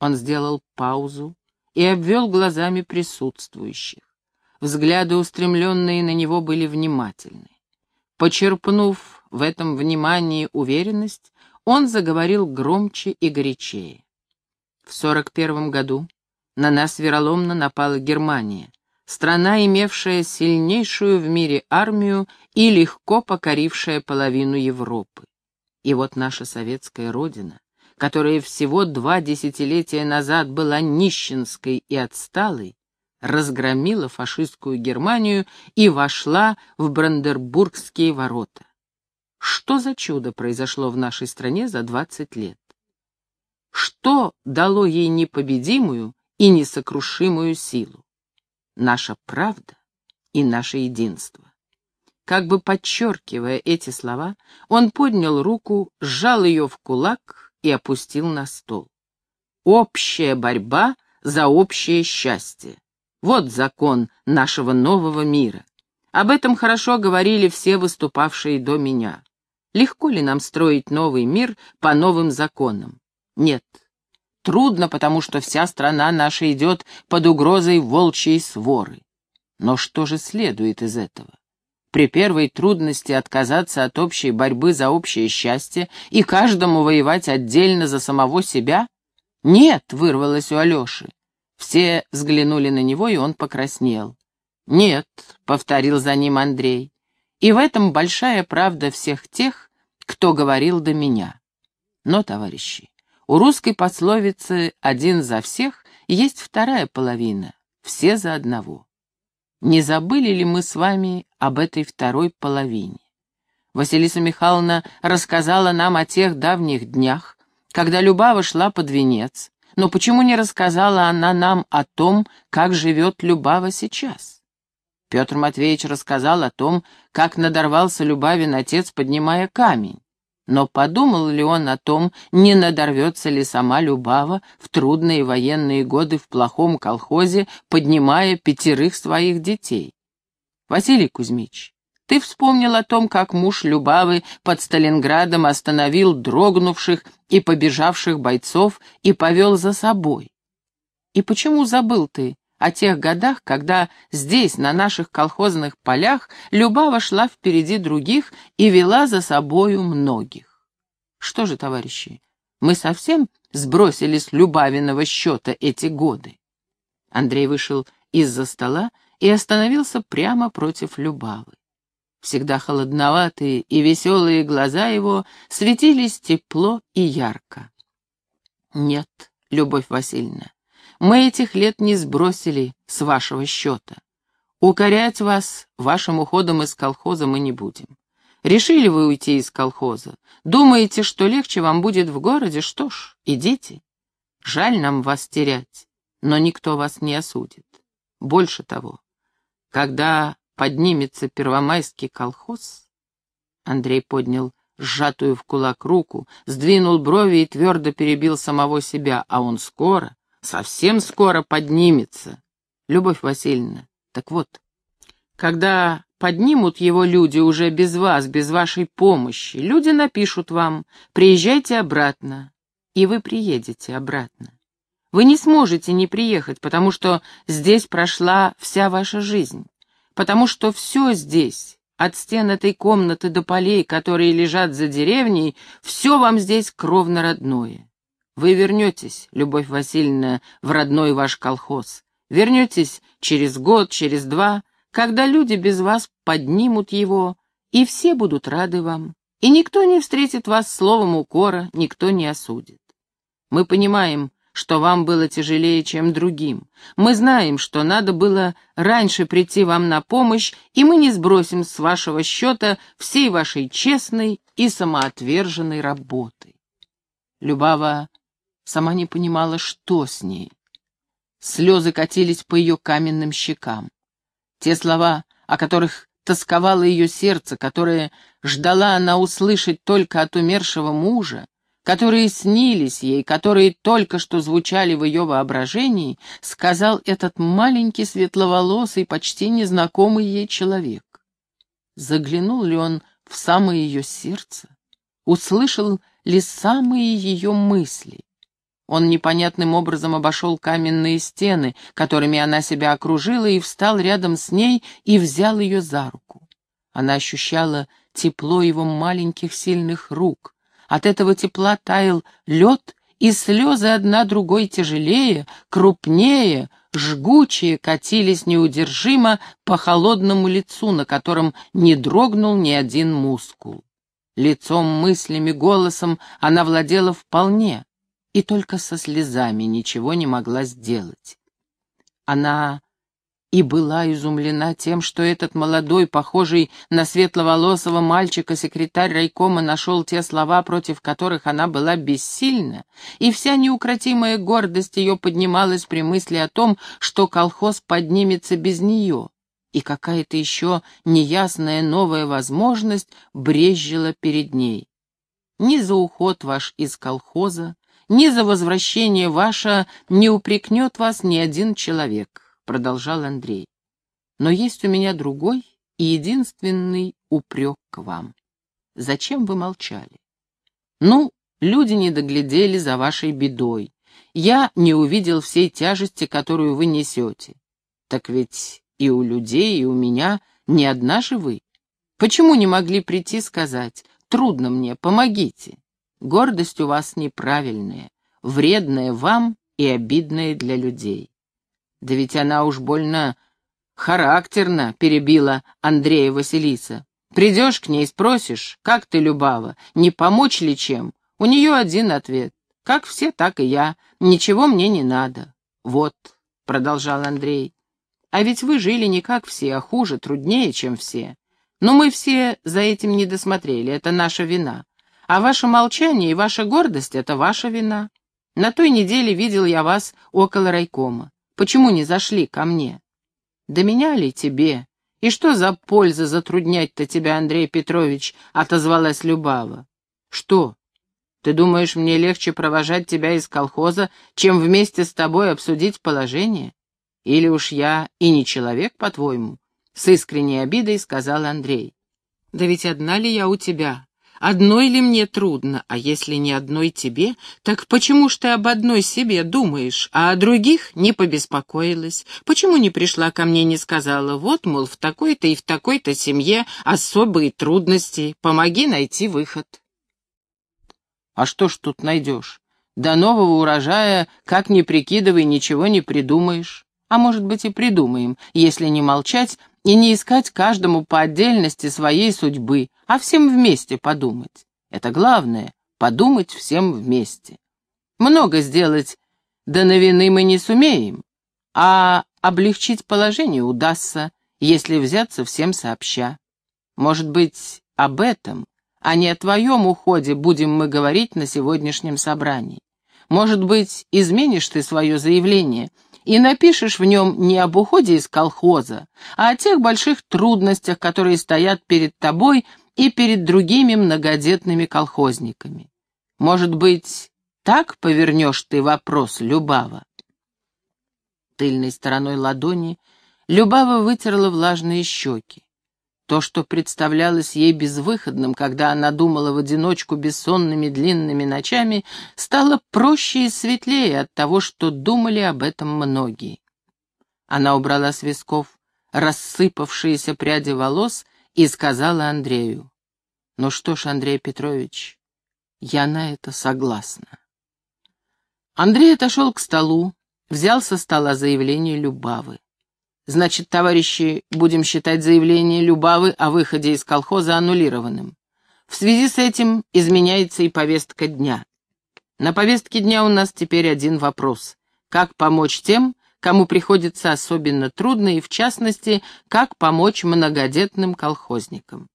Он сделал паузу и обвел глазами присутствующих. Взгляды, устремленные на него, были внимательны. Почерпнув в этом внимании уверенность, он заговорил громче и горячее. В сорок первом году на нас вероломно напала Германия, страна, имевшая сильнейшую в мире армию и легко покорившая половину Европы. И вот наша советская родина, которая всего два десятилетия назад была нищенской и отсталой, разгромила фашистскую Германию и вошла в Брандербургские ворота. Что за чудо произошло в нашей стране за двадцать лет? Что дало ей непобедимую и несокрушимую силу? наша правда и наше единство. Как бы подчеркивая эти слова, он поднял руку, сжал ее в кулак и опустил на стол. Общая борьба за общее счастье. Вот закон нашего нового мира. Об этом хорошо говорили все выступавшие до меня. Легко ли нам строить новый мир по новым законам? Нет, Трудно, потому что вся страна наша идет под угрозой волчьей своры. Но что же следует из этого? При первой трудности отказаться от общей борьбы за общее счастье и каждому воевать отдельно за самого себя? Нет, вырвалось у Алеши. Все взглянули на него, и он покраснел. «Нет», — повторил за ним Андрей, — «и в этом большая правда всех тех, кто говорил до меня. Но, товарищи, у русской пословицы «один за всех» есть вторая половина — все за одного. Не забыли ли мы с вами об этой второй половине? Василиса Михайловна рассказала нам о тех давних днях, когда Любава шла под венец, но почему не рассказала она нам о том, как живет Любава сейчас? Петр Матвеевич рассказал о том, как надорвался Любавин отец, поднимая камень. Но подумал ли он о том, не надорвется ли сама Любава в трудные военные годы в плохом колхозе, поднимая пятерых своих детей? Василий Кузьмич, ты вспомнил о том, как муж Любавы под Сталинградом остановил дрогнувших и побежавших бойцов и повел за собой. И почему забыл ты о тех годах, когда здесь, на наших колхозных полях, Любава шла впереди других и вела за собою многих. Что же, товарищи, мы совсем сбросили с Любавиного счета эти годы? Андрей вышел из-за стола и остановился прямо против Любавы. Всегда холодноватые и веселые глаза его светились тепло и ярко. «Нет, Любовь Васильевна, мы этих лет не сбросили с вашего счета. Укорять вас вашим уходом из колхоза мы не будем. Решили вы уйти из колхоза? Думаете, что легче вам будет в городе? Что ж, идите. Жаль нам вас терять, но никто вас не осудит. Больше того, когда поднимется первомайский колхоз, Андрей поднял сжатую в кулак руку, сдвинул брови и твердо перебил самого себя, а он скоро, совсем скоро поднимется. Любовь Васильевна, так вот, когда поднимут его люди уже без вас, без вашей помощи, люди напишут вам, приезжайте обратно, и вы приедете обратно. Вы не сможете не приехать, потому что здесь прошла вся ваша жизнь, потому что все здесь, от стен этой комнаты до полей, которые лежат за деревней, все вам здесь кровно родное. Вы вернетесь, Любовь Васильевна, в родной ваш колхоз. Вернетесь через год, через два, когда люди без вас поднимут его, и все будут рады вам. И никто не встретит вас словом укора, никто не осудит. Мы понимаем, что вам было тяжелее, чем другим. Мы знаем, что надо было раньше прийти вам на помощь, и мы не сбросим с вашего счета всей вашей честной и самоотверженной работы. Любава сама не понимала, что с ней. Слезы катились по ее каменным щекам. Те слова, о которых тосковало ее сердце, которые ждала она услышать только от умершего мужа, которые снились ей, которые только что звучали в ее воображении, сказал этот маленький светловолосый, почти незнакомый ей человек. Заглянул ли он в самое ее сердце? Услышал ли самые ее мысли? Он непонятным образом обошел каменные стены, которыми она себя окружила, и встал рядом с ней и взял ее за руку. Она ощущала тепло его маленьких сильных рук. От этого тепла таял лед, и слезы одна другой тяжелее, крупнее, жгучие катились неудержимо по холодному лицу, на котором не дрогнул ни один мускул. Лицом, мыслями, голосом она владела вполне, и только со слезами ничего не могла сделать. Она и была изумлена тем, что этот молодой, похожий на светловолосого мальчика, секретарь райкома нашел те слова, против которых она была бессильна, и вся неукротимая гордость ее поднималась при мысли о том, что колхоз поднимется без нее, и какая-то еще неясная новая возможность брезжила перед ней. Ни за уход ваш из колхоза, ни за возвращение ваше не упрекнет вас ни один человек, продолжал Андрей. Но есть у меня другой и единственный упрек к вам. Зачем вы молчали? Ну, люди не доглядели за вашей бедой. Я не увидел всей тяжести, которую вы несете. Так ведь и у людей, и у меня не одна же вы. Почему не могли прийти сказать «Трудно мне, помогите»? Гордость у вас неправильная, вредная вам и обидная для людей. Да ведь она уж больно характерно перебила Андрея Василиса. Придешь к ней, спросишь, как ты, Любава, не помочь ли чем? У нее один ответ. Как все, так и я. Ничего мне не надо. Вот, — продолжал Андрей, — а ведь вы жили не как все, а хуже, труднее, чем все. Но мы все за этим не досмотрели, это наша вина. А ваше молчание и ваша гордость — это ваша вина. На той неделе видел я вас около райкома. Почему не зашли ко мне? Да меня ли тебе? И что за польза затруднять-то тебя, Андрей Петрович? — отозвалась Любава. Что? Ты думаешь, мне легче провожать тебя из колхоза, чем вместе с тобой обсудить положение? Или уж я и не человек, по-твоему? С искренней обидой сказал Андрей. Да ведь одна ли я у тебя? Одной ли мне трудно, а если не одной тебе, так почему ж ты об одной себе думаешь, а о других не побеспокоилась? Почему не пришла ко мне, не сказала, вот, мол, в такой-то и в такой-то семье особые трудности, помоги найти выход? А что ж тут найдешь? До нового урожая, как ни прикидывай, ничего не придумаешь. А может быть и придумаем, если не молчать и не искать каждому по отдельности своей судьбы, а всем вместе подумать. Это главное — подумать всем вместе. Много сделать до новины мы не сумеем, а облегчить положение удастся, если взяться всем сообща. Может быть, об этом, а не о твоем уходе будем мы говорить на сегодняшнем собрании. Может быть, изменишь ты свое заявление — и напишешь в нем не об уходе из колхоза, а о тех больших трудностях, которые стоят перед тобой и перед другими многодетными колхозниками. Может быть, так повернешь ты вопрос, Любава? Тыльной стороной ладони Любава вытерла влажные щеки. То, что представлялось ей безвыходным, когда она думала в одиночку бессонными длинными ночами, стало проще и светлее от того, что думали об этом многие. Она убрала с висков рассыпавшиеся пряди волос и сказала Андрею, «Ну что ж, Андрей Петрович, я на это согласна». Андрей отошел к столу, взял со стола заявление Любавы. Значит, товарищи, будем считать заявление Любавы о выходе из колхоза аннулированным. В связи с этим изменяется и повестка дня. На повестке дня у нас теперь один вопрос. Как помочь тем, кому приходится особенно трудно, и в частности, как помочь многодетным колхозникам?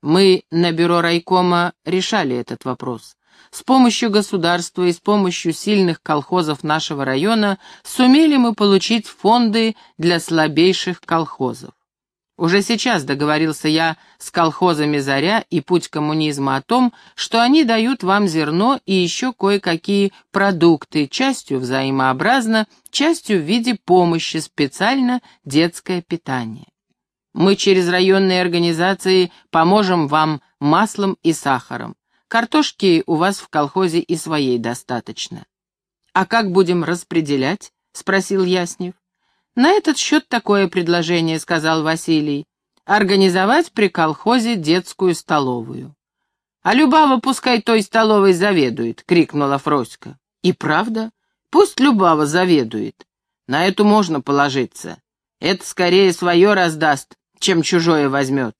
Мы на бюро райкома решали этот вопрос. С помощью государства и с помощью сильных колхозов нашего района сумели мы получить фонды для слабейших колхозов. Уже сейчас договорился я с колхозами «Заря» и «Путь коммунизма» о том, что они дают вам зерно и еще кое-какие продукты, частью взаимообразно, частью в виде помощи, специально детское питание. Мы через районные организации поможем вам маслом и сахаром. Картошки у вас в колхозе и своей достаточно. «А как будем распределять?» — спросил Яснев. «На этот счет такое предложение», — сказал Василий. «Организовать при колхозе детскую столовую». «А Любава пускай той столовой заведует», — крикнула Фроська. «И правда? Пусть Любава заведует. На эту можно положиться. Это скорее свое раздаст, чем чужое возьмет».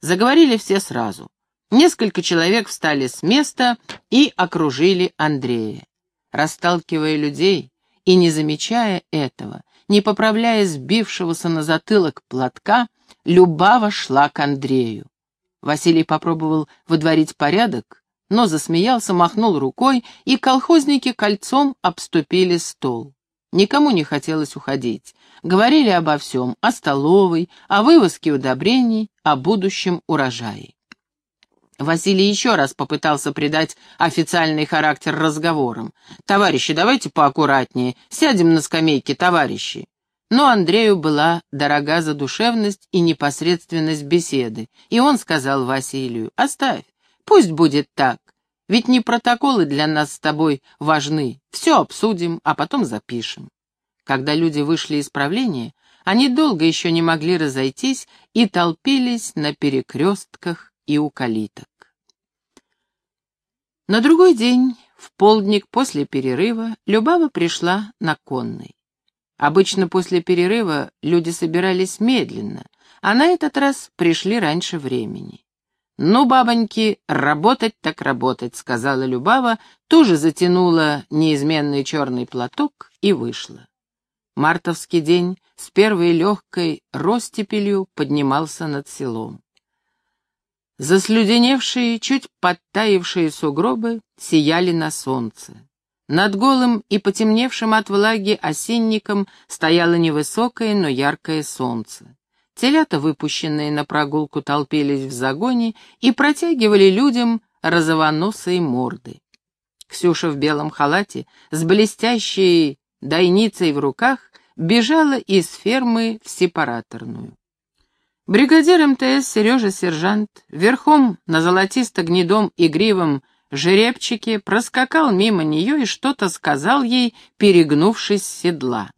Заговорили все сразу. Несколько человек встали с места и окружили Андрея. Расталкивая людей и не замечая этого, не поправляя сбившегося на затылок платка, Любава шла к Андрею. Василий попробовал выдворить порядок, но засмеялся, махнул рукой, и колхозники кольцом обступили стол. Никому не хотелось уходить. Говорили обо всем, о столовой, о вывозке удобрений, о будущем урожае. Василий еще раз попытался придать официальный характер разговорам. «Товарищи, давайте поаккуратнее. Сядем на скамейке, товарищи». Но Андрею была дорога задушевность и непосредственность беседы, и он сказал Василию, «Оставь, пусть будет так, ведь не протоколы для нас с тобой важны, все обсудим, а потом запишем». Когда люди вышли из правления, они долго еще не могли разойтись и толпились на перекрестках и у калиток. На другой день, в полдник после перерыва, Любава пришла на конный. Обычно после перерыва люди собирались медленно, а на этот раз пришли раньше времени. «Ну, бабоньки, работать так работать», — сказала Любава, тоже затянула неизменный черный платок и вышла. Мартовский день с первой легкой ростепелью поднимался над селом. Заслюденевшие, чуть подтаившие сугробы сияли на солнце. Над голым и потемневшим от влаги осенником стояло невысокое, но яркое солнце. Телята, выпущенные на прогулку, толпились в загоне и протягивали людям розовоносые морды. Ксюша в белом халате с блестящей дайницей в руках бежала из фермы в сепараторную. Бригадир МТС Сережа-сержант верхом на золотисто-гнедом игривом жеребчике проскакал мимо нее и что-то сказал ей, перегнувшись с седла.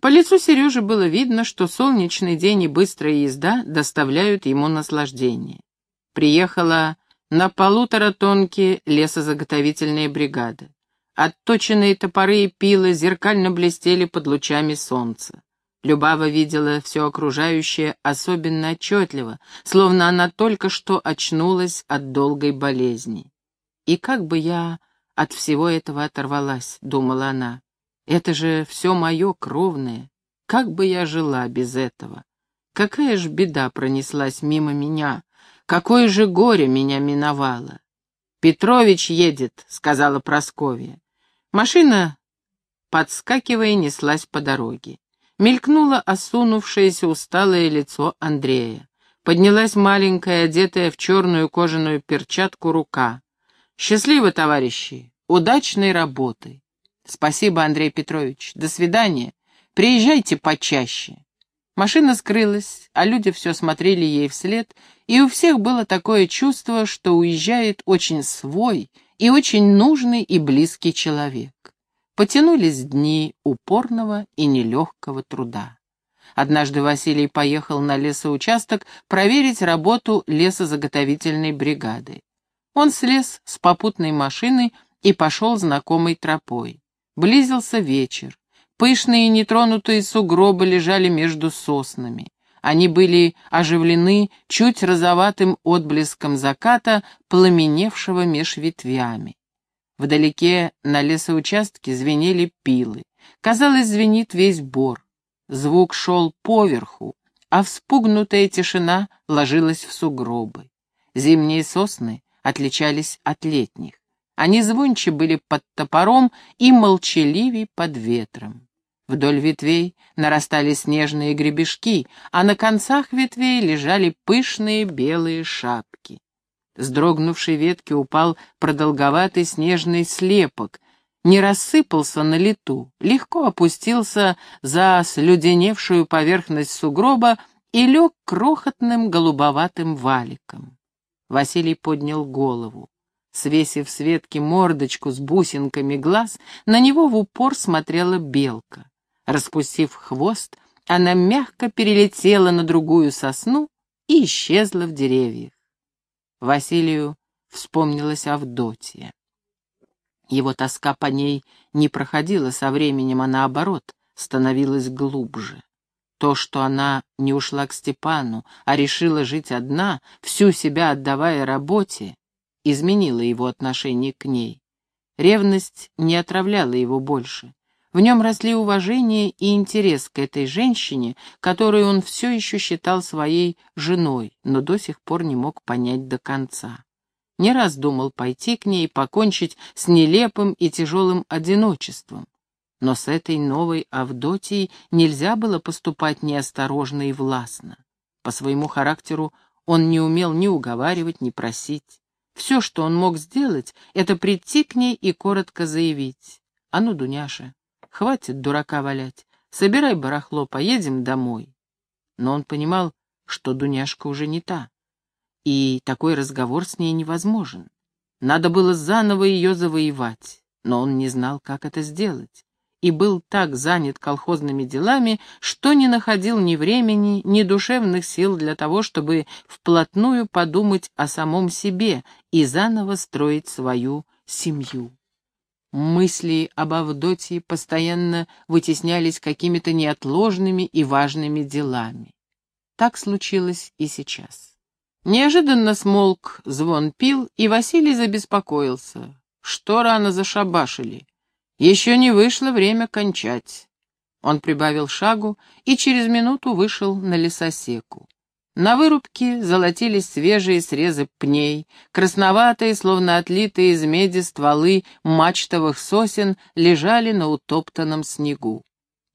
По лицу Сережи было видно, что солнечный день и быстрая езда доставляют ему наслаждение. Приехала на полутора тонкие лесозаготовительная бригада. Отточенные топоры и пилы зеркально блестели под лучами солнца. Любава видела все окружающее особенно отчетливо, словно она только что очнулась от долгой болезни. «И как бы я от всего этого оторвалась», — думала она. «Это же все мое кровное. Как бы я жила без этого? Какая ж беда пронеслась мимо меня? Какое же горе меня миновало?» «Петрович едет», — сказала Просковья. Машина, подскакивая, неслась по дороге. Мелькнуло осунувшееся усталое лицо Андрея. Поднялась маленькая, одетая в черную кожаную перчатку рука. «Счастливо, товарищи! Удачной работы!» «Спасибо, Андрей Петрович. До свидания. Приезжайте почаще». Машина скрылась, а люди все смотрели ей вслед, и у всех было такое чувство, что уезжает очень свой и очень нужный и близкий человек. Потянулись дни упорного и нелегкого труда. Однажды Василий поехал на лесоучасток проверить работу лесозаготовительной бригады. Он слез с попутной машины и пошел знакомой тропой. Близился вечер. Пышные нетронутые сугробы лежали между соснами. Они были оживлены чуть розоватым отблеском заката, пламеневшего меж ветвями. Вдалеке на лесоучастке звенели пилы. Казалось, звенит весь бор. Звук шел поверху, а вспугнутая тишина ложилась в сугробы. Зимние сосны отличались от летних. Они звонче были под топором и молчаливей под ветром. Вдоль ветвей нарастали снежные гребешки, а на концах ветвей лежали пышные белые шапки. С дрогнувшей ветки упал продолговатый снежный слепок, не рассыпался на лету, легко опустился за слюденевшую поверхность сугроба и лег крохотным голубоватым валиком. Василий поднял голову. Свесив с ветки мордочку с бусинками глаз, на него в упор смотрела белка. Распустив хвост, она мягко перелетела на другую сосну и исчезла в деревьях. Василию вспомнилась Авдотья. Его тоска по ней не проходила со временем, а наоборот, становилась глубже. То, что она не ушла к Степану, а решила жить одна, всю себя отдавая работе, изменило его отношение к ней. Ревность не отравляла его больше. В нем росли уважение и интерес к этой женщине, которую он все еще считал своей женой, но до сих пор не мог понять до конца. Не раз думал пойти к ней и покончить с нелепым и тяжелым одиночеством. Но с этой новой Авдотьей нельзя было поступать неосторожно и властно. По своему характеру он не умел ни уговаривать, ни просить. Все, что он мог сделать, это прийти к ней и коротко заявить. «А ну, Дуняша, хватит дурака валять, собирай барахло, поедем домой». Но он понимал, что Дуняшка уже не та, и такой разговор с ней невозможен. Надо было заново ее завоевать, но он не знал, как это сделать и был так занят колхозными делами, что не находил ни времени, ни душевных сил для того, чтобы вплотную подумать о самом себе и заново строить свою семью. Мысли об Авдотье постоянно вытеснялись какими-то неотложными и важными делами. Так случилось и сейчас. Неожиданно смолк звон пил, и Василий забеспокоился. Что рано зашабашили? Еще не вышло время кончать. Он прибавил шагу и через минуту вышел на лесосеку. На вырубке золотились свежие срезы пней, красноватые, словно отлитые из меди стволы мачтовых сосен лежали на утоптанном снегу.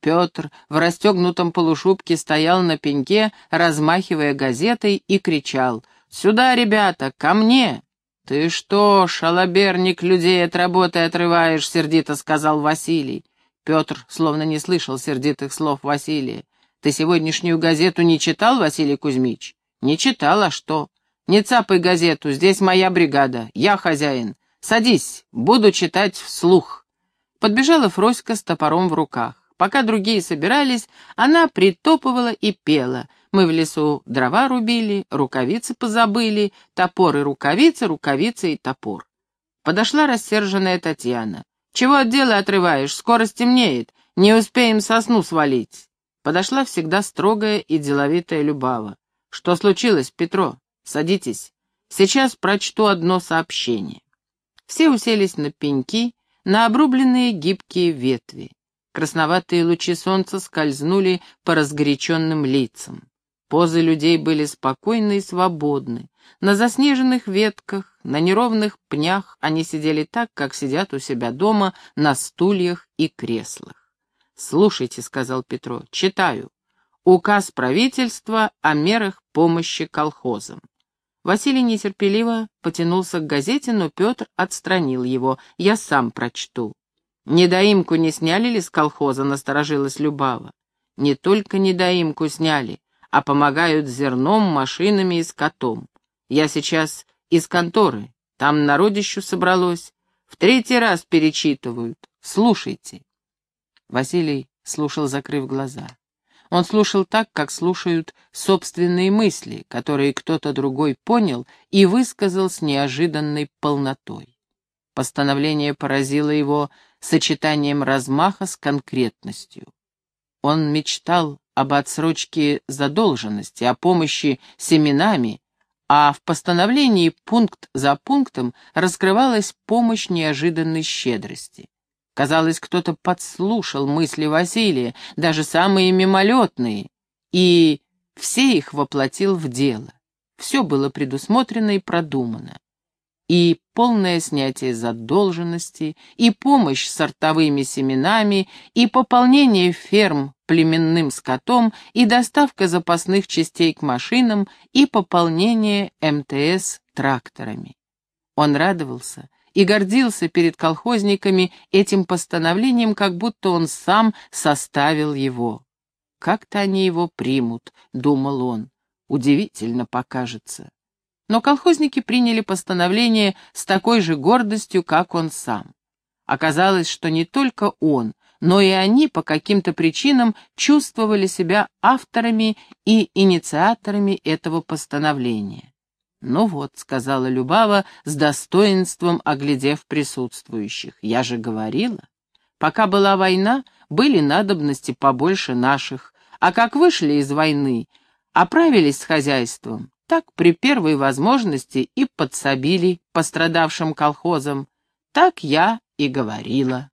Петр в расстегнутом полушубке стоял на пеньке, размахивая газетой, и кричал «Сюда, ребята, ко мне!» «Ты что, шалоберник, людей от работы отрываешь?» — сердито сказал Василий. Петр словно не слышал сердитых слов Василия. «Ты сегодняшнюю газету не читал, Василий Кузьмич?» «Не читал, а что?» «Не цапай газету, здесь моя бригада, я хозяин. Садись, буду читать вслух». Подбежала Фроська с топором в руках. Пока другие собирались, она притопывала и пела — мы в лесу дрова рубили, рукавицы позабыли, топор и рукавицы, рукавицы и топор. Подошла рассерженная Татьяна. «Чего от дела отрываешь? Скоро стемнеет. Не успеем сосну свалить». Подошла всегда строгая и деловитая Любава. «Что случилось, Петро? Садитесь. Сейчас прочту одно сообщение». Все уселись на пеньки, на обрубленные гибкие ветви. Красноватые лучи солнца скользнули по разгоряченным лицам. Позы людей были спокойны и свободны. На заснеженных ветках, на неровных пнях они сидели так, как сидят у себя дома на стульях и креслах. «Слушайте», — сказал Петро, — «читаю. Указ правительства о мерах помощи колхозам». Василий нетерпеливо потянулся к газете, но Петр отстранил его. «Я сам прочту». «Недоимку не сняли ли с колхоза?» — насторожилась Любава. «Не только недоимку сняли, а помогают зерном, машинами и скотом. Я сейчас из конторы, там народищу собралось. В третий раз перечитывают. Слушайте. Василий слушал, закрыв глаза. Он слушал так, как слушают собственные мысли, которые кто-то другой понял и высказал с неожиданной полнотой. Постановление поразило его сочетанием размаха с конкретностью. Он мечтал об отсрочке задолженности, о помощи семенами, а в постановлении пункт за пунктом раскрывалась помощь неожиданной щедрости. Казалось, кто-то подслушал мысли Василия, даже самые мимолетные, и все их воплотил в дело. Все было предусмотрено и продумано и полное снятие задолженности, и помощь сортовыми семенами, и пополнение ферм племенным скотом, и доставка запасных частей к машинам, и пополнение МТС тракторами. Он радовался и гордился перед колхозниками этим постановлением, как будто он сам составил его. «Как-то они его примут», — думал он. «Удивительно покажется». Но колхозники приняли постановление с такой же гордостью, как он сам. Оказалось, что не только он, но и они по каким-то причинам чувствовали себя авторами и инициаторами этого постановления. «Ну вот», — сказала Любава, с достоинством оглядев присутствующих, — «я же говорила. Пока была война, были надобности побольше наших, а как вышли из войны, оправились с хозяйством, так при первой возможности и подсобили пострадавшим колхозам. Так я и говорила.